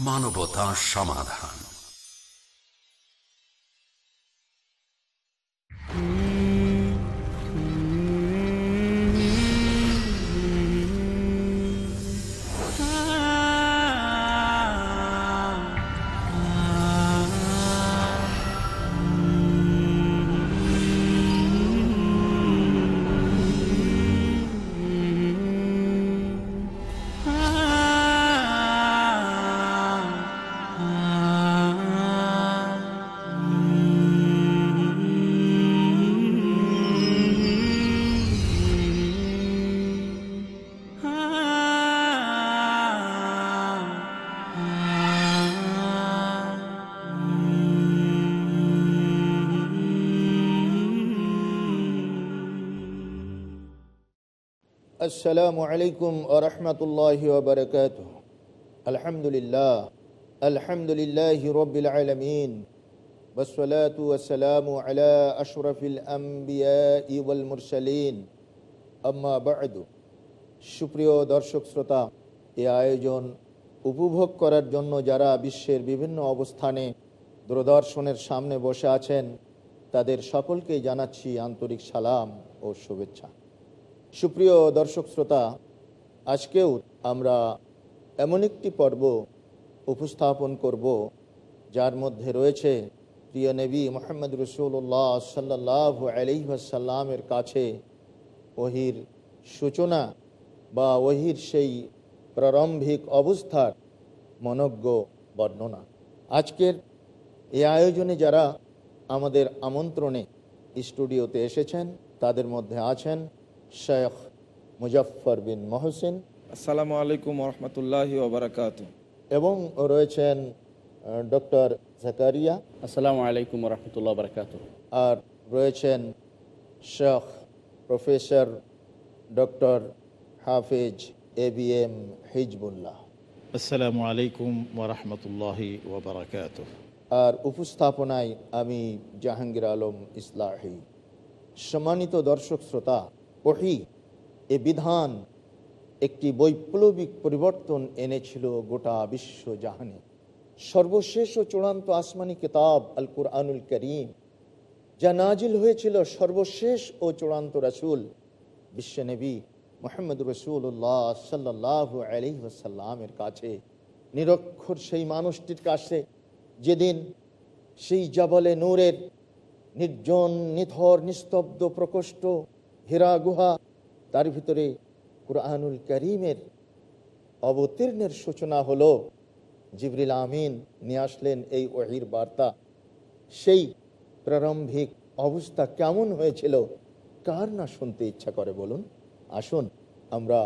মানবতা সমাধান। السلام عليكم ورحمة الله وبركاته الحمد لله الحمد لله رب العالمين والصلاة والسلام على أشرف الأنبياء والمرسلين أما بعد সুপ্রিয় দর্শক শ্রোতা এই আয়োজন উপভোগ করার জন্য যারা বিশ্বের বিভিন্ন অবস্থানে দূরদর্শনের সামনে বসে আছেন তাদের সকলকেই জানাচ্ছি আন্তরিক সালাম ও শুভেচ্ছা সুপ্রিয় দর্শক শ্রোতা, আজকেও আমরা এমন একটি পর্ব উপস্থাপন করব, যার মধ্যে রয়েছে প্রিয় নবী মোহাম্মদ রসুল্লাহ সাল্লাহ আলহিহাসাল্লামের কাছে ওহির সূচনা বা ওহির সেই প্রারম্ভিক অবস্থার মনজ্ঞ বর্ণনা। আজকের এই আয়োজনে যারা আমাদের আমন্ত্রণে স্টুডিওতে এসেছেন, তাদের মধ্যে আছেন শেখ মুজফর বিন মহসিন। আসসালামু আলাইকুম রহমতুল্লাহ ওবরাকাত। এবং রয়েছেন ডক্টর জাকারিয়া। আসসালামু আলাইকুম রহমতুল্লাহ বরকাত আর রয়েছেন Sheikh professor doctor Hafiz A B M Hizbullah. আসসালামু আলাইকুম ওরহমতুল্লাহি ওবরাকাত। আর উপস্থাপনায় আমি জাহাঙ্গীর আলম ইসলাহি। সম্মানিত দর্শক শ্রোতা ওহি, এ বিধান একটি বৈপ্লবিক পরিবর্তন এনেছিল গোটা বিশ্ব জাহানে। সর্বশেষ ও চূড়ান্ত আসমানি কিতাব আল কুরআনুল করিম, যা নাজিল হয়েছিল সর্বশেষ ও চূড়ান্ত রাসুল বিশ্বনবী মোহাম্মদ রসুল্লাহ সাল্লাহ আলহিহাসাল্লামের কাছে। নিরক্ষর সেই মানুষটির কাছে যেদিন সেই জাবলে নূরের নির্জন, নিথর, নিস্তব্ধ, প্রকোষ্ঠ হীরা গুহা, তার ভিতরে কুরআনুল করিমের অবতীর্ণের সূচনা হলো, জিবরিল আমিন নিয়ে আসলেন এই ওহির বার্তা। সেই প্রারম্ভিক অবস্থা কেমন হয়েছিল, কার না শুনতে ইচ্ছা করে বলুন? আসুন, আমরা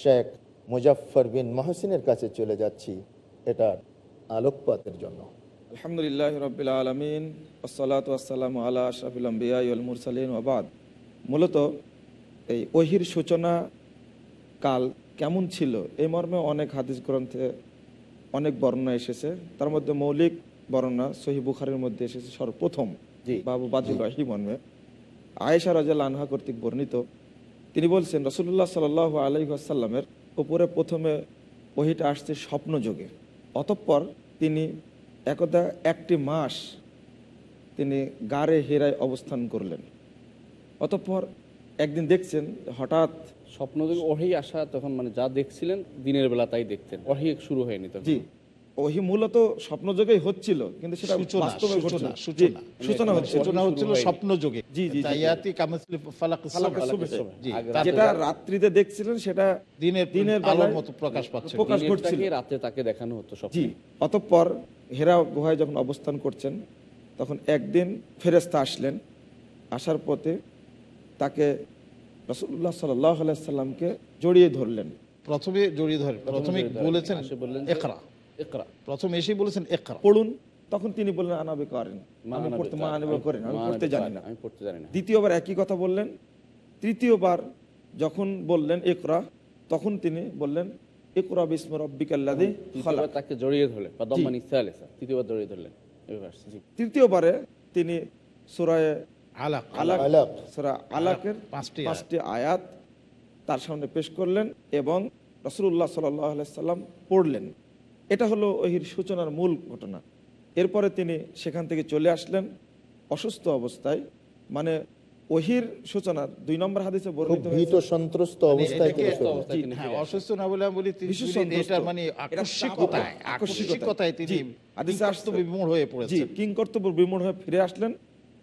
শেখ মুজাফর বিন মহসিনের কাছে চলে যাচ্ছি এটার আলোকপাতের জন্য। আলহামদুলিল্লাহ রবিল আলমিন ওসলাত আসসালাম আল্লাহ আশরাফুল আম্বিয়াল মুরসালিন ওবাদ মূলত এই ওহির সূচনা কাল কেমন ছিল? এই মর্মে অনেক হাদিস গ্রন্থে অনেক বর্ণনা এসেছে। তার মধ্যে মৌলিক বর্ণনা সহি বুখারের মধ্যে এসেছে সর্বপ্রথম। বাবু বাজুল ওয়াহি মর্মে। আয়েশা রাজাল আনহা কর্তৃক বর্ণিত তিনি বলছেন রসুল্লাহ সাল আলহিহাসাল্লামের উপরে প্রথমে ওহিটা আসছে স্বপ্নযোগে। অতঃপর তিনি একদা একটি মাস তিনি গাড়ে হেরায় অবস্থান করলেন। অতঃপর একদিন দেখছেন হঠাৎ স্বপ্ন থেকে ওহি আসা তখন মানে যা দেখছিলেন দিনের বেলা তাই দেখতেন। ওহি শুরু হয়নি তখন। জি। ওহি মূলত স্বপ্নযোগেই হচ্ছিল কিন্তু সেটা বাস্তবে সূচনা না। সূচনা। সূচনা হচ্ছে সূচনা হচ্ছিল স্বপ্ন যোগে। জি, জি। তাইয়াতি কামাসলি ফালাক। জি, যেটা রাত্রিতে দেখছিলেন সেটা দিনের দিনের আলোর মতো প্রকাশ পাচ্ছে। প্রকাশ ঘটছিল তাকে রাতে তাকে দেখানো হতো সব জি অতঃপর হেরা গুহায় যখন অবস্থান করছেন তখন একদিন ফেরেস্তা আসলেন। আসার পথে তাকে রসুল্লাহ সাল্লামকে জড়িয়ে ধরলেন। প্রথমে জড়িয়ে ধরে প্রথমে বলেছেন একরা প্রথমে এসেই বলেছেন একরা পড়ুন তখন তিনি বললেন আনাবে করেন। আমি পড়তে মা করেন। আনাবে করেন আমি পড়তে জানি না। আমি পড়তে জানি না। দ্বিতীয়বার একই কথা বললেন তৃতীয়বার যখন বললেন একরা তখন তিনি বললেন একরা বিস্ম রব্বিকাল্লাদি তাকে জড়িয়ে ধরলেন বা দম্মানি সালেসা তৃতীয়বার জড়িয়ে ধরলেন। এভাবে আসছে, জি তৃতীয়বারে তিনি সুরায় আলাক। আলাক। আলাক। সুরা আলাকের পাঁচটি পাঁচটি আয়াত তার সামনে পেশ করলেন এবং রসুল্লাহ সাল্লাম পড়লেন। এটা হলো ওহির সূচনার মূল ঘটনা। এরপরে তিনি সেখান থেকে চলে আসলেন অসুস্থ অবস্থায়। মানে ওহির সূচনার দুই নম্বর হাদিসে বর্ণিত সন্ত্রস্ত অবস্থায় চলে অবস্থায় তিনি হ্যাঁ। অসুস্থ না বলে আমি বলি এটা মানে আকস্মিকতায় আকস্মিকতায় তিনি হাদিসে আসছে- বিমূঢ় হয়ে জি পড়েছেন। কিং কর্তব্য বিমূঢ় হয়ে ফিরে আসলেন।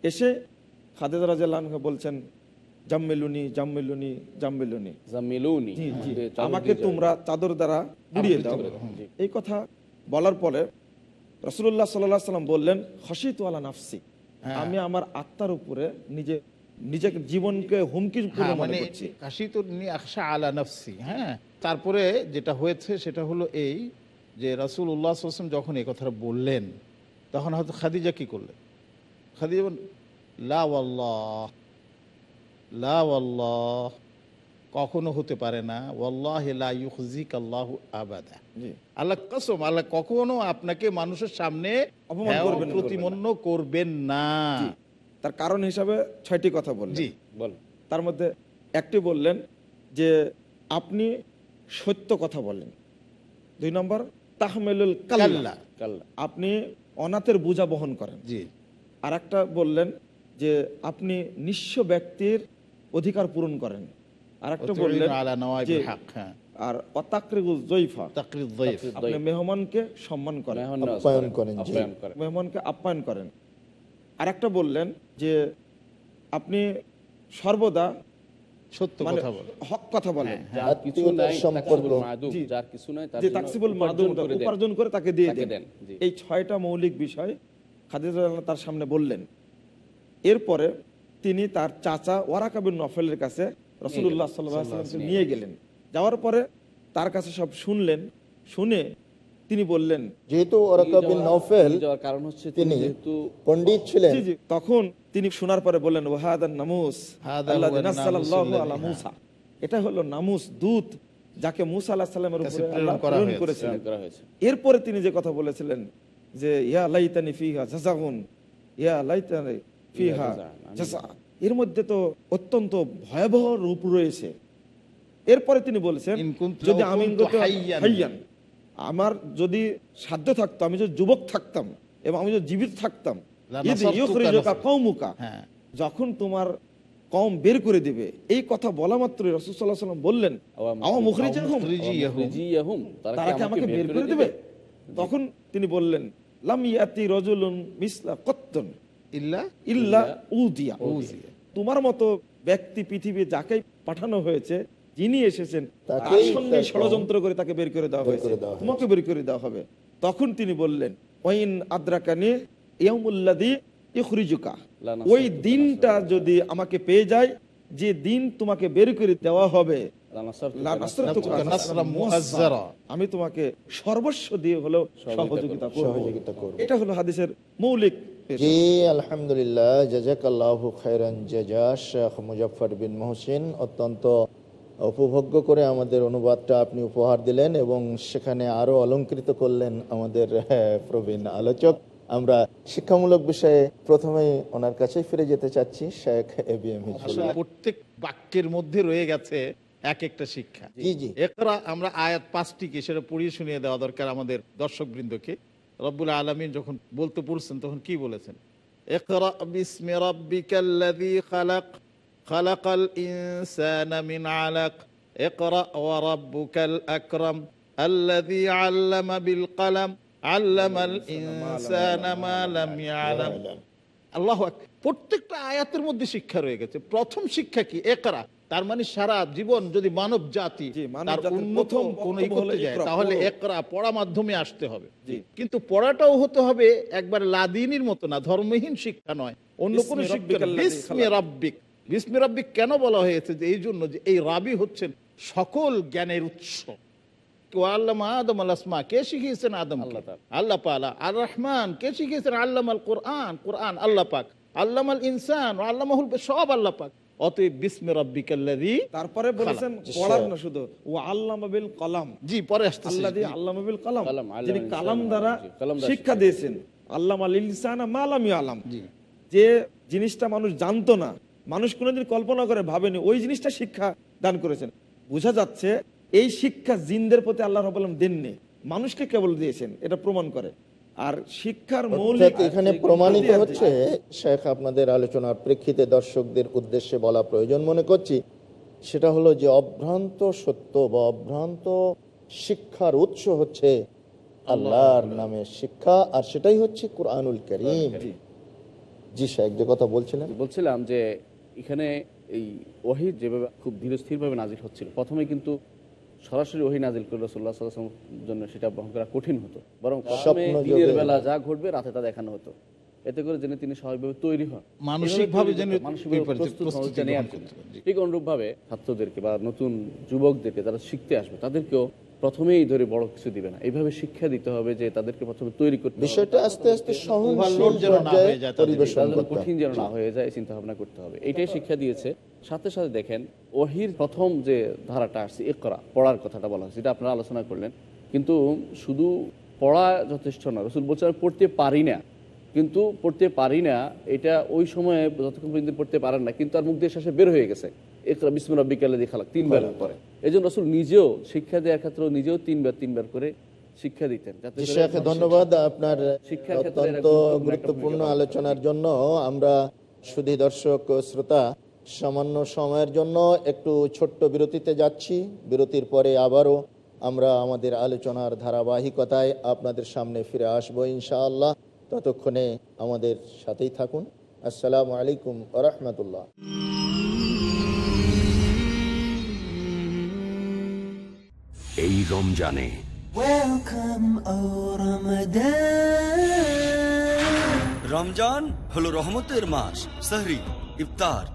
এসে খাদেজা রাজাল্লাহ বলছেন জাম্মেলুনি জাম্মেলুনি জাম্মেলুনি। জামিলুনি জি জি। যে চাদর আমাকে তোমরা চাদর দ্বারা উড়িয়ে দাও। এই কথা বলার পরে রসুল্লাহ সাল্লাহ সাল্লাম বললেন হসিত আলা নাফসি। হ্যাঁ। আমি আমার আত্মার উপরে নিজে নিজেকে জীবনকে হুমকির হ্যাঁ, মানে আলা নফসি হ্যাঁ? তারপরে যেটা হয়েছে সেটা হলো এই যে রাসুল উল্লাহ আসলাম যখন এই কথাটা বললেন তখন হয়তো খাদিজা কি করলেন? খাদিজা বললেন, লা ওয়াল্লাহ লা ওয়াল্লাহ কখনো হতে পারে না ওয়াল্লাহ লা ইউখজিক আবাদা। আল্লাহ কসম আল্লাহ কখনো আপনাকে মানুষের সামনে অপমান করবেন না, প্রতিমন্য করবেন না। তার কারণ হিসাবে ছয়টি কথা বললেন। জি। বল। তার মধ্যে একটি বললেন যে আপনি সত্য কথা বলেন। দুই নম্বর তাহমেলুল কাল্লা। আপনি অনাথের বোঝা বহন করেন। জি। আর একটা বললেন যে আপনি নিঃস্ব ব্যক্তির অধিকার পূরণ করেন। আর একটা বললেন হ্যাঁ। আর অতাকরিগুল জৈফা আপনি মেহমানকে সম্মান করেন। মেহমানকে আপ্যায়ন করেন। আর একটা বললেন যে আপনি সর্বদা সত্য মানে কথা হক কথা বলেন। যার কিছু নাই সম্পর্ক। তাকসিবুল মাদুম, জি। যার কিছু নাই যে তাকসিবুল উপার্জন মাদুম করে উপার্জন করে তাকে দিয়ে দেন। এই ছয়টা মৌলিক বিষয় খাদিজা রাদিয়াল্লাহু তার সামনে বললেন। এরপরে তিনি তার চাচা ওয়ারাকাবিন নফেলের কাছে রসুল্লাহ সাল্লামকে নিয়ে গেলেন। যাওয়ার পরে তার কাছে সব শুনলেন শুনে তিনি বললেন যেহেতু কারণ হচ্ছে তিনি পণ্ডিত ছিলেন। তখন তিনি শোনার পরে বললেন ওয়াহাদান নামুস। মুসা। এটা হলো নামুস দূত যাকে মুসা আলাহিস সাল্লামের উপরে আল্লাহ প্রেরণ করেছিলেন। প্রেরণ করা হয়েছে। এরপরে তিনি যে কথা বলেছিলেন যে ইয়া লাইতানি ফিহা ইয়া লাইতানি ফিহা। এর মধ্যে তো অত্যন্ত ভয়াবহ রূপ রয়েছে। এরপরে তিনি বলেছেন যদি আমি আমার যদি সাধ্য থাকতো আমি যদি যুবক থাকতাম এবং আমি যদি জীবিত থাকতাম হ্যাঁ। যখন তোমার কম বের করে দিবে এই কথা বলা সাল্লাম বললেন আমাকে বের করে দেবে? তখন তিনি বললেন লাম ইয়াতি রজুলুন মিসলা কত্তন। ইল্লা ইল্লা উদিয়া তোমার মতো ব্যক্তি পৃথিবী যাকে পাঠানো হয়েছে যিনি এসেছেন তার সঙ্গে ষড়যন্ত্র করে তাকে বের করে দেওয়া হয়েছে। তোমাকে বের করে দেওয়া হবে। তখন তিনি বললেন ওয়াইন আদ্রাকানি ইয়ামুল্লাদি ইখরিজুকা। ওই দিনটা যদি আমাকে পেয়ে যায় যে দিন তোমাকে বের করে দেওয়া হবে। আমি তোমাকে সর্বস্ব দিয়ে হলেও সহযোগিতা করব। সহযোগিতা করব। এটা হলো হাদিসের মৌলিক জি আলহামদুলিল্লাহ জাজাকাল্লাহ খায়রান জাজা শেখ মুজফর বিন মহসিন অত্যন্ত উপভোগ্য করে আমাদের অনুবাদটা আপনি উপহার দিলেন এবং সেখানে আরও অলঙ্কৃত করলেন আমাদের প্রবীণ আলোচক। আমরা শিক্ষামূলক বিষয়ে প্রথমেই ওনার কাছে ফিরে যেতে চাচ্ছি শেখ এ বি এম প্রত্যেক বাক্যের মধ্যে রয়ে গেছে এক একটা শিক্ষা। জি জি। আমরা আয়াত পাঁচটিকে সেটা পড়িয়ে শুনিয়ে দেওয়া দরকার আমাদের দর্শক বৃন্দকে রব্বুল আলমিন যখন বলতে পড়ছেন তখন কি বলেছেন? খালাক খালাকাল ইনসানা মিন আলাক। রাব্বুকাল আকরাম আল্লাযী আল্লামা বিল কলম আল্লামাল ইনসানা মা লাম ইয়ালাম। আল্লাহ প্রত্যেকটা আয়াতের মধ্যে শিক্ষা রয়ে গেছে। প্রথম শিক্ষা কি? একরা তার মানে সারা জীবন যদি মানব জাতি তার জাতির কোন করতে যায় তাহলে একরা পড়া মাধ্যমে আসতে হবে। কিন্তু পড়াটাও হতে হবে একবার লাদিনীর মতো না ধর্মহীন শিক্ষা নয় অন্য কোন শিক্ষা। রাব্বিক বিস্মি রাব্বিক কেন বলা হয়েছে যে এই জন্য যে এই রাবি হচ্ছেন সকল জ্ঞানের উৎস। আদম আল কে শিখিয়েছেন আদম আল্লাহ। আল্লাহ পালা আর রহমান কে শিখিয়েছেন আল্লাম আল কোরআন? কোরআন আল্লাহ পাক। আল্লাম আল ইনসান ও সব আল্লাহ পাক। অতএব বিস্মি রাব্বিকাল্লাযী তারপরে বলেছেন পড়ার না শুধু ও আল্লাহ বিল কলাম। জি পরে আসতেছে। আল্লাহ দিয়ে বিল কলাম। কলাম, যিনি ইনসান, দ্বারা জি, কলম দ্বারা শিক্ষা দিয়েছেন। আল্লাহ আল ইনসান মালাম আলাম জি। যে জিনিসটা মানুষ জানতো না মানুষ কোনোদিন কল্পনা করে ভাবেনি ওই জিনিসটা শিক্ষা দান করেছেন। বোঝা যাচ্ছে এই শিক্ষা জিনদের প্রতি আল্লাহ রবাম দেননি। মানুষকে কেবল দিয়েছেন এটা প্রমাণ করে। আর শিক্ষার মৌলিক এখানে প্রমাণিত হচ্ছে শেখ আপনাদের আলোচনার প্রেক্ষিতে দর্শকদের উদ্দেশ্যে বলা প্রয়োজন মনে করছি। সেটা হলো যে অভ্রান্ত সত্য বা অভ্রান্ত শিক্ষার উৎস হচ্ছে আল্লাহর নামে শিক্ষা আর সেটাই হচ্ছে কোরআনুল করিম। জি শেখ যে কথা বলছিলেন। বলছিলাম যে এখানে এই ওহি যেভাবে খুব ধীরস্থিরভাবে নাজির হচ্ছিল। প্রথমে কিন্তু সরাসরি ওহি নাজিল করে রসুল্লাহ সাল্লামের জন্য সেটা বহন করা কঠিন হতো। বরং দিনের বেলা যা ঘটবে রাতে তা দেখানো হতো। এতে করে যেন তিনি স্বাভাবিকভাবে তৈরি হন। মানসিকভাবে। ঠিক অনুরূপভাবে ছাত্রদেরকে বা নতুন যুবকদেরকে যারা শিখতে আসবে তাদেরকেও প্রথমেই ধরে বড় কিছু দিবে না। এইভাবে শিক্ষা দিতে হবে যে তাদেরকে প্রথমে তৈরি করতে বিষয়টা আস্তে আস্তে হয়ে। কঠিন যেন না হয়ে যায় চিন্তা ভাবনা করতে হবে। এটাই শিক্ষা দিয়েছে সাথে সাথে দেখেন ওহির প্রথম যে ধারাটা আসছে এক করা পড়ার কথাটা বলা হচ্ছে যেটা আপনারা আলোচনা করলেন। কিন্তু শুধু পড়া যথেষ্ট না রসুল বলছে আমি পড়তে পারি না। কিন্তু পড়তে পারি না এটা ওই সময়ে যতক্ষণ পর্যন্ত পড়তে পারেন না কিন্তু তার মুখ দিয়ে শেষে বের হয়ে গেছে। একরা বিসমুল্লা বিকালে দিয়ে খালাক তিনবার পরে এই জন্য রসুল নিজেও শিক্ষা দেওয়ার ক্ষেত্রে নিজেও তিনবার তিনবার করে শিক্ষা দিতেন করে ধন্যবাদ আপনার অত্যন্ত গুরুত্বপূর্ণ আলোচনার জন্য। আমরা শুধু দর্শক শ্রোতা সামান্য সময়ের জন্য একটু ছোট্ট বিরতিতে যাচ্ছি। বিরতির পরে আবারও আমরা আমাদের আলোচনার ধারাবাহিকতায় আপনাদের সামনে ফিরে আসব ইনশাআল্লাহ। ততক্ষণে আমাদের সাথেই থাকুন। আসসালামু আলাইকুম রহমতুল্লাহ। এই রমজানে. রমজান হলো রহমতের মাস সাহরি ইফতার।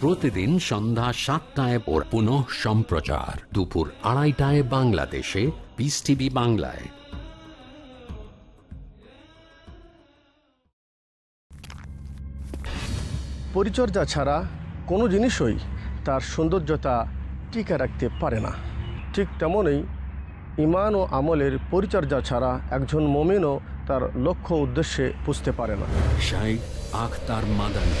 প্রতিদিন সন্ধ্যা সাতটায় ওর পুনঃ সম্প্রচার। দুপুর আড়াইটায় বাংলাদেশে পিস টিভি বাংলায়। পরিচর্যা ছাড়া কোনো জিনিসই তার সৌন্দর্যতা টিকে রাখতে পারে না। ঠিক তেমনই ইমান ও আমলের পরিচর্যা ছাড়া একজন মমিনও তার লক্ষ্য উদ্দেশ্যে বুঝতে পারে না। শাই আখতার মাদানী।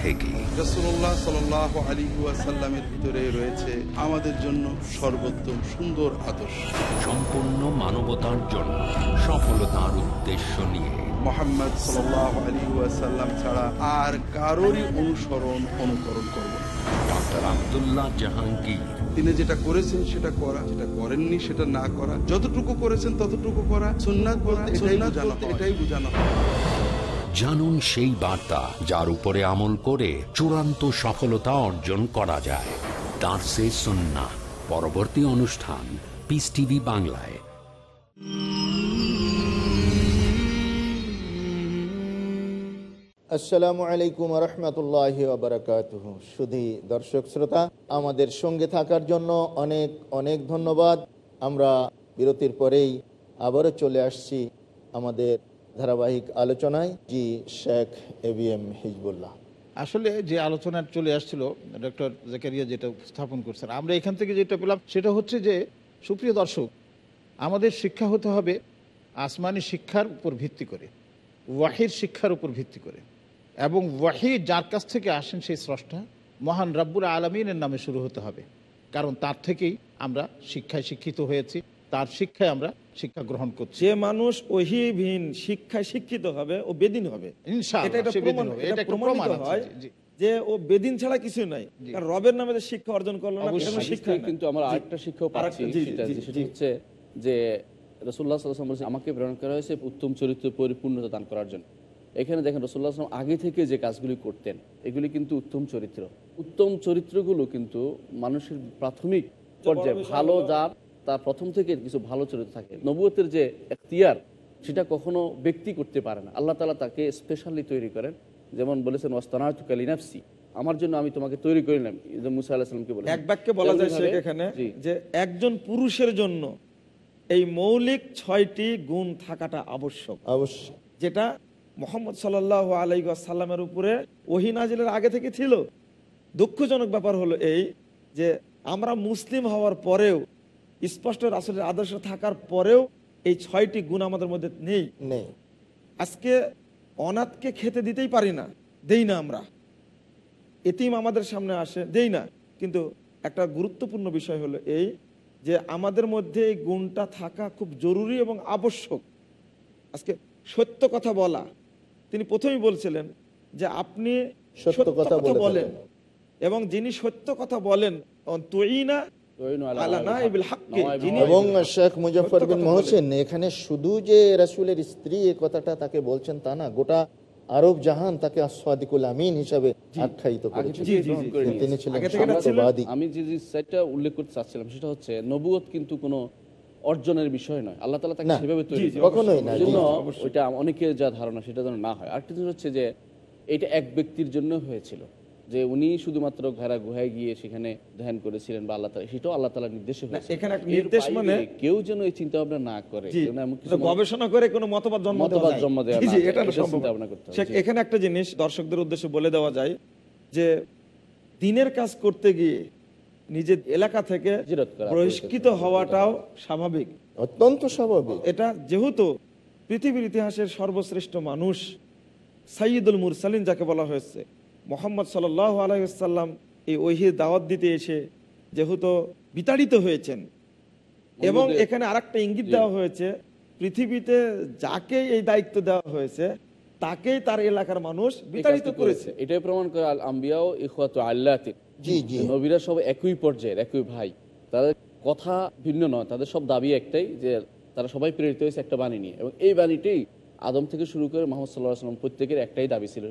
থেকে রসুল্লাহ সাল আলী ওয়াসাল্লামের ভিতরে রয়েছে আমাদের জন্য সর্বোত্তম সুন্দর আদর্শ সম্পূর্ণ মানবতার জন্য সফলতার উদ্দেশ্য নিয়ে মোহাম্মদ সাল আলী ওয়াসাল্লাম ছাড়া আর কারোরই অনুসরণ অনুকরণ করব। আবদুল্লাহ জাহাঙ্গীর তিনি যেটা করেছেন সেটা করা যেটা করেননি সেটা না করা যতটুকু করেছেন ততটুকু করা সুন্নাত বলতে এটাই বোঝানো হয়। এটাই বোঝানো হয়। জানুন সেই বার্তা যার উপরে আমল করে চূড়ান্ত সফলতা অর্জন করা যায়। তার সে সন্না পরবর্তী অনুষ্ঠান পিস টিভি বাংলায়। আসসালামু আলাইকুম রহমতুল্লাহ বারকাত শুধু দর্শক শ্রোতা, আমাদের সঙ্গে থাকার জন্য অনেক অনেক ধন্যবাদ। আমরা বিরতির পরেই আবারও চলে আসছি আমাদের ধারাবাহিক আলোচনায় জি Sheikh A B M Hizbullah. আসলে যে আলোচনা চলে আসছিল, ডক্টর জাকারিয়া যেটা স্থাপন করছেন, আমরা এখান থেকে যেটা পেলাম সেটা হচ্ছে যে, সুপ্রিয় দর্শক, আমাদের শিক্ষা হতে হবে আসমানি শিক্ষার উপর ভিত্তি করে, ওয়াহির শিক্ষার উপর ভিত্তি করে। এবং ওয়াহি যার কাছ থেকে আসেন সেই স্রষ্টা, মহান রাব্বুল আলমিনের নামে শুরু হতে হবে। কারণ তার থেকেই আমরা শিক্ষায় শিক্ষিত হয়েছি। তার শিক্ষায় আমরা শিক্ষা গ্রহণ করছি। যে মানুষ ওহিবিহীন শিক্ষায় শিক্ষিত হবে ও বেদিন হবে। ইনশাআল্লাহ, এটা একটা সে বেদিন প্রমাণ- হবে। এটা এটা একটা প্রমাণিত প্রমাণ আছে, জি, জি। যে ও বেদিন ছাড়া কিছু নাই। রবের নামে শিক্ষা অর্জন করল না শিক্ষা কিন্তু আমরা আরেকটা পাচ্ছি সেটা জি। হচ্ছে যে রসুল্লাহ সাল্লাম আমাকে প্রেরণ করা হয়েছে উত্তম চরিত্র পরিপূর্ণতা দান করার জন্য। এখানে দেখেন রসুল্লাহ আসলাম আগে থেকে যে কাজগুলি করতেন এগুলি কিন্তু উত্তম চরিত্র। উত্তম চরিত্রগুলো কিন্তু মানুষের প্রাথমিক পর্যায়ে ভালো যার তার প্রথম থেকে কিছু ভালো চরিত্র থাকে। নবুয়তের যে এখতিয়ার সেটা কখনো ব্যক্তি করতে পারে না। আল্লাহ তালা তাকে স্পেশালি তৈরি করেন। যেমন বলেছেন ওয়াস্তানাতুকা লিনাফসি। আমার জন্য আমি তোমাকে তৈরি করে নিলাম। মুসা আলাহিসামকে বলে এক বাক্যে বলা যায় শেখ এখানে যে একজন পুরুষের জন্য এই মৌলিক ছয়টি গুণ থাকাটা আবশ্যক। অবশ্যই। যেটা মোহাম্মদ সাল্লাহ আলাইসাল্লামের উপরে ওহিনাজিলের আগে থেকে ছিল। দুঃখজনক ব্যাপার হলো এই যে আমরা মুসলিম হওয়ার পরেও স্পষ্ট রাসুলের আদর্শ থাকার পরেও এই ছয়টি গুণ আমাদের মধ্যে নেই। নেই। আজকে অনাথকে খেতে দিতেই পারি না দেই না আমরা। এতিম আমাদের সামনে আসে দেই না। কিন্তু একটা গুরুত্বপূর্ণ বিষয় হলো এই যে আমাদের মধ্যে এই গুণটা থাকা খুব জরুরি এবং আবশ্যক। আজকে সত্য কথা বলা তিনি প্রথমেই বলছিলেন যে আপনি সত্য কথা বলেন এবং যিনি সত্য কথা বলেন হাক্কি, যিনি- এবং শেখ মুজফর বিন মহসিন এখানে শুধু যে রাসুলের স্ত্রী এ কথাটা তাকে বলছেন তা না গোটা আরব জাহান তাকে আসাদিকুল আমিন হিসাবে আখ্যায়িত আগে করেছে। থেকেই গ্রহণ করে তিনি ছিলেন আমি যে যে সাইডটা উল্লেখ করতে চাচ্ছিলাম সেটা হচ্ছে নবুয়ত কিন্তু কোনো অর্জনের বিষয় নয়। আল্লাহ তালা তাকে সেভাবে তৈরি করেছেন। কখনোই না। ওইটা অনেকের যা ধারণা সেটা যেন না হয়। আরেকটা জিনিস হচ্ছে যে এটা এক ব্যক্তির জন্য হয়েছিল। যে উনি শুধুমাত্র ঘেরা গুহায় গিয়ে সেখানে ধ্যান করেছিলেন বা আল্লাহ তালা সেটাও আল্লাহ তালার নির্দেশে হয়েছে। এখানে নির্দেশ মানে- কেউ যেন এই চিন্তা ভাবনা না করে গবেষণা করে কোনো মতবাদ জন্ম মতবাদ জন্ম দেওয়া এটা চিন্তা ভাবনা করতে। এখানে একটা জিনিস দর্শকদের উদ্দেশ্যে বলে দেওয়া যায় যে দিনের কাজ করতে গিয়ে নিজের এলাকা থেকে বহিষ্কৃত হওয়াটাও স্বাভাবিক। অত্যন্ত স্বাভাবিক। এটা যেহেতু পৃথিবীর ইতিহাসের সর্বশ্রেষ্ঠ মানুষ সাইয়দুল মুরসালিন যাকে বলা হয়েছে মোহাম্মদ সাল আলাইসাল্লাম এই ঐহির দাওয়াত দিতে এসে যেহেতু বিতাড়িত হয়েছেন। এবং এখানে আরেকটা ইঙ্গিত দেওয়া হয়েছে পৃথিবীতে যাকে এই দায়িত্ব দেওয়া হয়েছে তাকেই তার এলাকার মানুষ বিতাড়িত করেছে। এটাই প্রমাণ করে আল আম্বিয়াও জি জি। নবীরা সব একই পর্যায়ের একই ভাই। তাদের কথা ভিন্ন নয় তাদের সব দাবি একটাই যে তারা সবাই প্রেরিত হয়েছে একটা বাণী নিয়ে। এবং এই বাণীটাই আদম থেকে শুরু করে মোহাম্মদ সাল্লাহ সাল্লাম প্রত্যেকের একটাই দাবি ছিল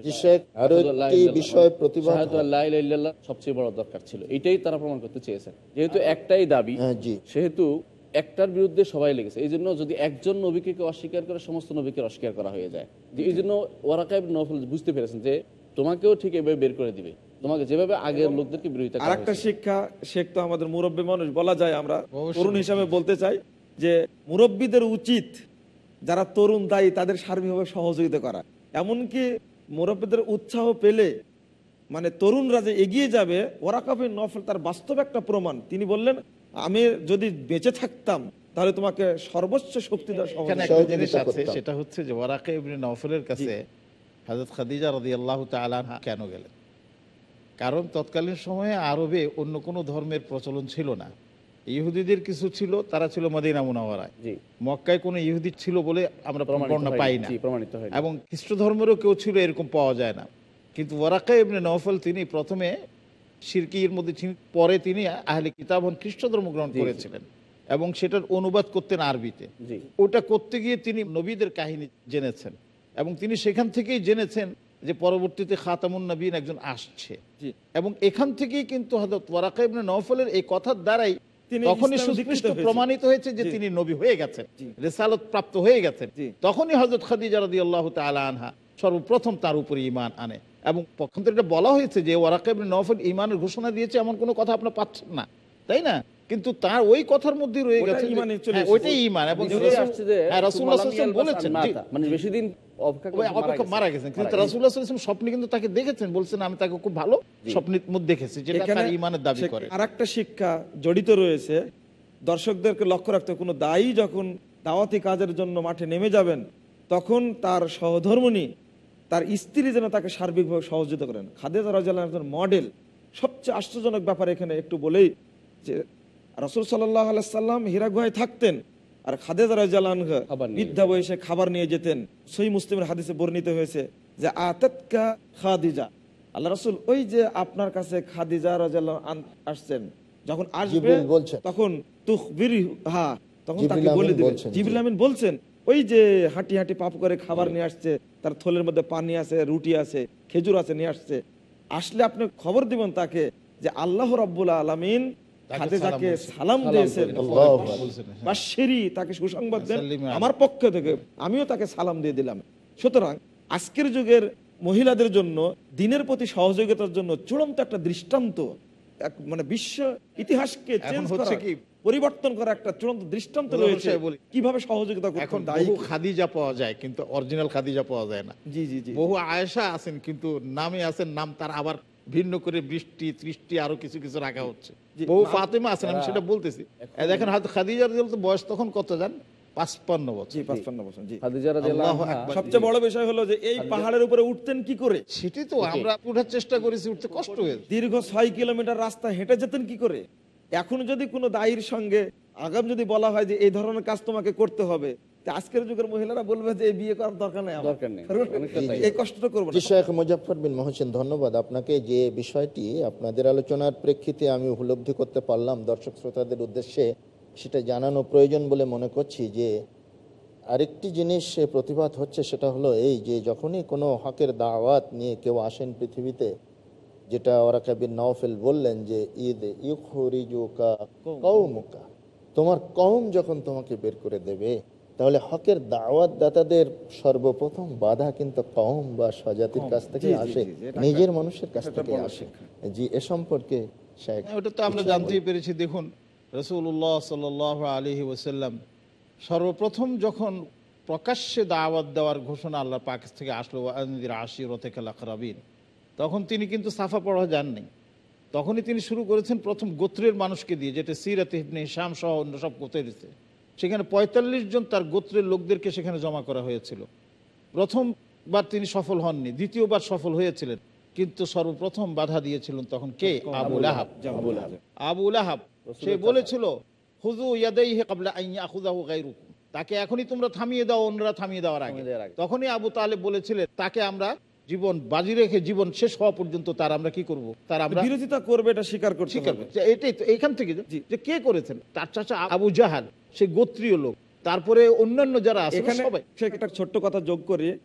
সবচেয়ে বড় দরকার ছিল। এটাই তারা প্রমাণ করতে চেয়েছেন। যেহেতু একটাই দাবি হ্যাঁ, সেহেতু একটার বিরুদ্ধে সবাই লেগেছে। এই জন্য যদি একজন নবীকে কেউ অস্বীকার করে সমস্ত নবীকে অস্বীকার করা হয়ে যায়। যে এই জন্য ওয়ারাকাইব নফল বুঝতে পেরেছেন যে তোমাকেও ঠিক এভাবে বের করে দিবে। তোমাকে যেভাবে আগের লোকদেরকে বিরোধিতা আর একটা শিক্ষা শেখ তো আমাদের মুরব্বী মানুষ বলা যায় আমরা। তরুণ হিসাবে বলতে চাই যে মুরব্বীদের উচিত যারা তরুণ দায়ী তাদের সার্বিকভাবে সহযোগিতা করা। এমনকি মুরব্বীদের উৎসাহ পেলে মানে তরুণরা যে এগিয়ে যাবে ওরাকাফির নফল তার বাস্তব একটা প্রমাণ। তিনি বললেন আমি যদি বেঁচে থাকতাম তাহলে তোমাকে সর্বোচ্চ শক্তি। সেটা হচ্ছে যে ওয়ারাকে ইবনে নওফলের কাছে হযরত খাদিজা রাদিয়াল্লাহু তাআলা আনহা কেন গেলেন? কারণ তৎকালীন সময়ে আরবে অন্য কোনো ধর্মের প্রচলন ছিল না। ইহুদিদের কিছু ছিল তারা ছিল মদিনা মুনাওয়ারায়। মক্কায় কোনো ইহুদি ছিল বলে আমরা হয়নি। পাই না। প্রমাণিত হয়নি। এবং খ্রিস্ট ধর্মেরও কেউ ছিল এরকম পাওয়া যায় না। কিন্তু ওয়ারাকা ইবনে নওফল তিনি প্রথমে সিরকির মধ্যে পরে তিনি আহলে কিতাব হন খ্রিস্ট ধর্ম গ্রহণ। করেছিলেন এবং সেটার অনুবাদ করতেন আরবিতে। ওটা করতে গিয়ে তিনি নবীদের কাহিনী জেনেছেন এবং তিনি সেখান থেকেই জেনেছেন যে পরবর্তীতে খাতামুন নবীন একজন আসছে। এবং এখান থেকেই কিন্তু হযরত ওয়ারাকা ইবনে নওফলের এই কথার দ্বারাই তখনই সুস্পষ্ট প্রমাণিত হয়েছে যে তিনি নবী হয়ে গেছেন রেসালত প্রাপ্ত হয়ে গেছেন। তখনই হজরত খাদিজা রাদিয়াল্লাহু আল্লাহ আনহা সর্বপ্রথম তার উপরে ইমান আনে এবং পক্ষান্তরে বলা হয়েছে যে ওয়ারাকিব নফল ইমানের ঘোষণা দিয়েছে এমন কোনো কথা আপনার পাচ্ছেন না তাই না? কিন্তু তার ওই কথার মধ্যে রয়ে গেছে হ্যাঁ। ওইটাই ঈমান এবং হ্যাঁ, বলেছেন। মানে বেশি দিন অপেক্ষা ওই করে অপেক্ষা মারা গেছেন কিন্তু মারা গেছেন। রাসূলুল্লাহ সাল্লাল্লাহু আলাইহি ওয়াসাল্লাম স্বপ্নে কিন্তু তাকে দেখেছেন বলছেন আমি তাকে খুব ভালো স্বপ্নের মধ্যে দেখেছি যেটা তার ঈমানের দাবি করে আর একটা শিক্ষা জড়িত রয়েছে দর্শকদেরকে লক্ষ্য রাখতে কোনো দায়ী যখন দাওয়াতি কাজের জন্য মাঠে নেমে যাবেন তখন তার সহধর্মণী তার স্ত্রী যেন তাকে সার্বিকভাবে সহযোগিতা করেন খাদেজা রাজাল একজন মডেল সবচেয়ে আশ্চর্যজনক ব্যাপার এখানে একটু বলেই যে রসুল সাল্লাহ সাল্লাম হীরা গুহায় থাকতেন আর খাদেজা রাজালান বৃদ্ধা বয়সে খাবার নিয়ে যেতেন। সই মুসলিমের হাদিসে বর্ণিত হয়েছে যে আতাতকা খাদিজা। আল্লাহ রসুল ওই যে আপনার কাছে খাদিজা রাজাল্লাহ আসছেন যখন আসবে তখন তুখবির হা তখন তাকে বলে বলছেন, আমিন বলছেন ওই যে হাঁটি হাঁটি পাপ করে খাবার নিয়ে আসছে তার থলের মধ্যে পানি আছে রুটি আছে খেজুর আছে নিয়ে আসছে। আসলে আপনি খবর দিবেন তাকে যে আল্লাহ রাব্বুল আলামিন তাকে যাকে সালাম দিয়েছেন। তাকে সুসংবাদ দেন। আমার পক্ষ থেকে আমিও তাকে সালাম দিয়ে দিলাম। সুতরাং আজকের যুগের মহিলাদের জন্য দিনের প্রতি সহযোগিতার জন্য চূড়ান্ত একটা দৃষ্টান্ত এক মানে বিশ্ব ইতিহাসকে চেঞ্জ হচ্ছে কি? পরিবর্তন করা একটা চূড়ান্ত দৃষ্টান্ত রয়েছে কীভাবে সহযোগিতা এখন বহু খাদিজা পাওয়া যায় কিন্তু অরিজিনাল খাদিজা পাওয়া যায় না। জি জি জি। বহু আয়েশা আছেন কিন্তু নামে আছেন নাম তার আবার ভিন্ন করে বৃষ্টি তৃষ্টি আরও কিছু কিছু রাখা হচ্ছে। বহু ফাতেমা আছেন আমি সেটা বলতেছি। দেখেন হয়তো খাদিজার তো বয়স তখন কত জান? পাঁচপান্ন বছর। পাঁচপান্ন বছর জি। খাদিজা রাদিয়াল্লাহু আল্লাহু আনহা। আকবার। সবচেয়ে বড় বিষয় হলো যে এই পাহাড়ের উপরে উঠতেন কি করে? সেটাই তো আমরা উঠার চেষ্টা করেছি উঠতে কষ্ট হয়েছে। দীর্ঘ ছয় কিলোমিটার রাস্তা হেঁটে যেতেন কি করে? এখন যদি কোনো দায়ীর সঙ্গে আগাম যদি বলা হয় যে এই ধরনের কাজ তোমাকে করতে হবে আজকের যুগের মহিলারা বলবে যে বিয়ে করার দরকার নেই দরকার। এই কষ্টটা করব জি শেখ মুজাফর বিন মহসিন ধন্যবাদ আপনাকে। যে বিষয়টি আপনাদের আলোচনার প্রেক্ষিতে আমি উপলব্ধি করতে পারলাম দর্শক শ্রোতাদের উদ্দেশ্যে সেটা জানানো প্রয়োজন বলে মনে করছি যে আরেকটি জিনিস প্রতিবাদ হচ্ছে সেটা হলো এই যে যখনই কোনো হকের দাওয়াত নিয়ে কেউ আসেন পৃথিবীতে যেটা ওরাকাবির নওফেল বললেন যে ঈদ ইউখরিজুকা কৌমুকা তোমার কৌম যখন তোমাকে বের করে দেবে তাহলে হকের দাওয়াত দাতাদের সর্বপ্রথম বাধা কিন্তু কৌম বা স্বজাতির কাছ থেকে আসে নিজের মানুষের কাছ থেকে আসে। জি এ সম্পর্কে হ্যাঁ, ওটা তো আমরা জানতেই পেরেছি। দেখুন রসুল্লাহ সাল আলী ওসাল্লাম সর্বপ্রথম যখন প্রকাশ্যে দাওয়াত দেওয়ার ঘোষণা আল্লাহ পাক থেকে আসলো আনদির আশির থেকে লাকরাবিন তখন তিনি কিন্তু সাফা পড়া যাননি। তখনই তিনি শুরু করেছেন প্রথম গোত্রের মানুষকে দিয়ে যেটা সিরাত ইবনে হিসাম সহ অন্য সব গোত্রের। সেখানে পঁয়তাল্লিশ জন তার গোত্রের লোকদেরকে সেখানে জমা করা হয়েছিল। প্রথমবার তিনি সফল হননি দ্বিতীয়বার সফল হয়েছিলেন কিন্তু সর্বপ্রথম বাধা দিয়েছিলেন তখন কে? আবুল আহাব আবুল আহাব। সে বলেছিল হুজু গায়রুকুম। তাকে এখনই তোমরা থামিয়ে দাও অন্যরা থামিয়ে দেওয়ার আগে। থামিয়ে দেওয়ার আগে। তখনই আবু তালেব বলেছিলেন তাকে আমরা জীবন বাজি রেখে জীবন শেষ হওয়া পর্যন্ত তার আমরা কি করব? তার আমরা বিরোধিতা করবে এটা স্বীকার করতে স্বীকার হবে। করছি। এটাই তো এখান থেকে যে- কে করেছেন? তার চাচা আবু জাহাল সে গোত্রীয় লোক। তারপরে অন্যান্য যারা আছে এখানে সবাই। সে একটা ছোট্ট কথা যোগ করে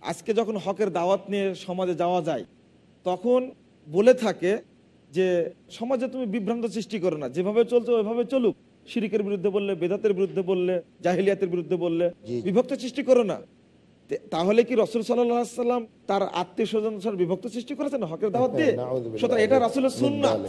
আজকে যখন হকের দাওয়াত নিয়ে সমাজে যাওয়া যায় তখন বলে থাকে যে সমাজে তুমি বিভ্রান্ত সৃষ্টি করো না। যেভাবে চলছে ওইভাবে চলুক। শিরিকের বিরুদ্ধে বললে বেদাতের বিরুদ্ধে বললে জাহিলিয়াতের বিরুদ্ধে বললে। বিভক্ত সৃষ্টি করো না। তাহলে কি রসুল সাল্লাম তার আত্মীয় স্বজন বিভক্ত সৃষ্টি করেছেন? হকের দাওয়াত দিয়ে? হ্যাঁ, সুতরাং এটা রাসুলের সুন্নাত।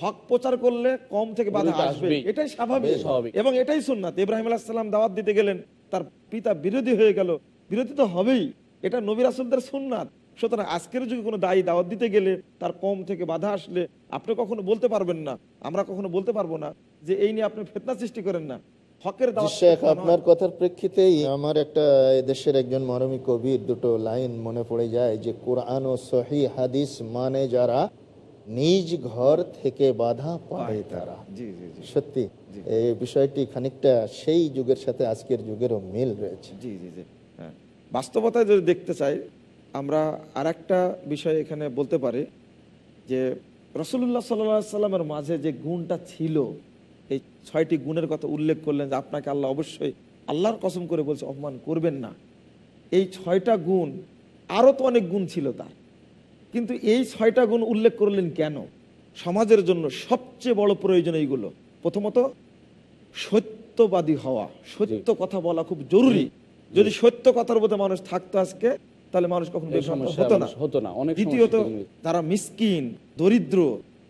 হক প্রচার করলে কম থেকে বাধা আসবে। এটাই স্বাভাবিক। এবং এটাই সুন্নাত। ইব্রাহিম আলাহিসাল্লাম দাওয়াত দিতে গেলেন তার পিতা বিরোধী হয়ে গেল। বিরোধী তো হবেই। এটা নবী রাসুলদের সুন্নাত। সুতরাং আজকের যুগে কোনো দায়ী দাওয়াত দিতে গেলে তার কম থেকে বাধা আসলে আপনি কখনো বলতে পারবেন না। আমরা কখনো বলতে পারব না যে এই নিয়ে আপনি ফেতনা সৃষ্টি করেন না। হকের শেখ আপনার কথার প্রেক্ষিতেই আমার একটা দেশের একজন মরমী কবির দুটো লাইন মনে পড়ে যায় যে কোরআন ও সহি হাদিস মানে যারা নিজ ঘর থেকে বাধা পায় তারা। জি জি জি। সত্যি এই বিষয়টি খানিকটা সেই যুগের সাথে আজকের যুগেরও মিল রয়েছে। জি জি জি হ্যাঁ। বাস্তবতায় যদি দেখতে চাই আমরা আর একটা বিষয় এখানে বলতে পারি যে রসুল্লাহ সাল্লাহ সাল্লামের মাঝে যে গুণটা ছিল এই ছয়টি গুণের কথা উল্লেখ করলেন যে আপনাকে আল্লাহ অবশ্যই আল্লাহর কসম করে বলছে অপমান করবেন না। এই ছয়টা গুণ আরও তো অনেক গুণ ছিল তার। কিন্তু এই ছয়টা গুণ উল্লেখ করলেন কেন? সমাজের জন্য সবচেয়ে বড় প্রয়োজন এইগুলো। প্রথমত সত্যবাদী হওয়া। সত্য কথা বলা খুব জরুরি। যদি সত্য কথার মধ্যে মানুষ থাকতো আজকে তাহলে মানুষ কখনো হতো না। হতো না। অনেক দ্বিতীয়ত যারা মিসকিন দরিদ্র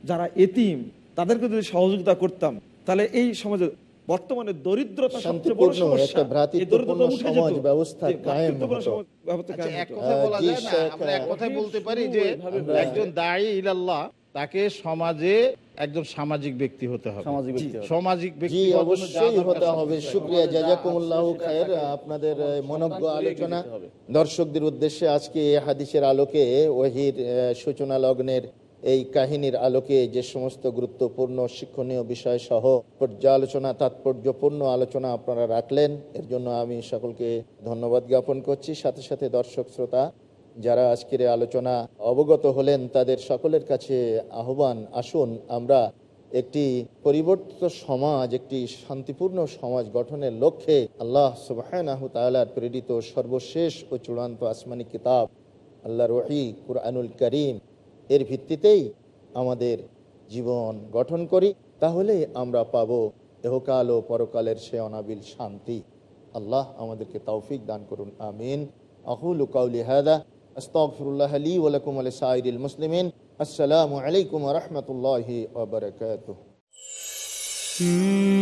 যারা এতিম তাদেরকে যদি সহযোগিতা করতাম তাহলে এই সমাজে বর্তমানে দরিদ্রতা সবচেয়ে বড় সমস্যা। দরিদ্রতা উঠে যেত। ব্যবস্থা কায়েম ভ্রাতৃত্বপূর্ণ হতো। সমাজ ব্যবস্থা আচ্ছা কায়েম এক কথা বলা যায় না আমরা এক কথাই বলতে পারি যে একজন দায়ী ইলাল্লাহ তাকে সমাজে একজন সামাজিক ব্যক্তি হতে হবে। সামাজিক ব্যক্তি অবশ্যই হতে হবে। শুক্রিয়া। জাজাকুমুল্লাহ খায়ের আপনাদের মনজ্ঞ আলোচনা। দর্শকদের উদ্দেশ্যে আজকে হাদিসের আলোকে ওহির সূচনা লগ্নের এই কাহিনীর আলোকে যে সমস্ত গুরুত্বপূর্ণ শিক্ষণীয় বিষয় সহ পর্যালোচনা, তাৎপর্যপূর্ণ আলোচনা আপনারা রাখলেন, এর জন্য আমি সকলকে ধন্যবাদ জ্ঞাপন করছি। সাথে সাথে দর্শক, শ্রোতা, যারা আজকের আলোচনা অবগত হলেন, তাদের সকলের কাছে আহ্বান, আসুন আমরা একটি পরিবর্তিত সমাজ, একটি শান্তিপূর্ণ সমাজ গঠনের লক্ষ্যে আল্লাহ সুবাহ প্রেরিত সর্বশেষ ও চূড়ান্ত আসমানি কিতাব আল্লাহ রহি কুরআনুল করিম এর ভিত্তিতেই আমাদের জীবন গঠন করি, তাহলে আমরা পাব এহকাল ও পরকালের সে অনাবিল শান্তি। আল্লাহ আমাদেরকে তৌফিক দান করুন, আমিন। আহুল কাউলি হাদা আস্তফরুল্লাহ আলী ওয়ালাকুম আলী সাইদুল মুসলিমিন। আসসালামু আলাইকুম রহমতুল্লাহি ওবরকাতুহ সকল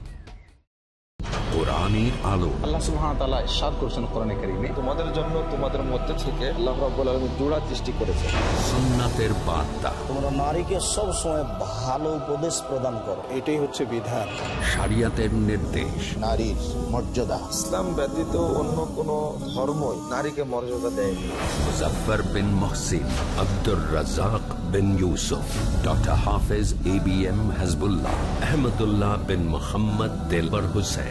কোরআনের আলো। আল্লাহ সুবহানাহু ওয়া তাআলা ইরশাদ করেছেন কোরআনে কারীমে। তোমাদের জন্য তোমাদের মধ্যে থেকে আল্লাহ রাব্বুল আলামিন জোড়া সৃষ্টি করেছে সুন্নাতের বার্তা। তোমরা নারীকে সব সময় ভালো উপদেশ প্রদান করো। এটাই হচ্ছে বিধান। শরিয়াতের নির্দেশ। নারীর মর্যাদা। ইসলাম ব্যতীত অন্য কোন ধর্মই নারীকে মর্যাদা দেয়নি। Bin Mohsin Abdur Razzak bin Yusuf doctor Hafez A B M Hizbullah Ahmadullah bin Mohammad Delwar Hossain.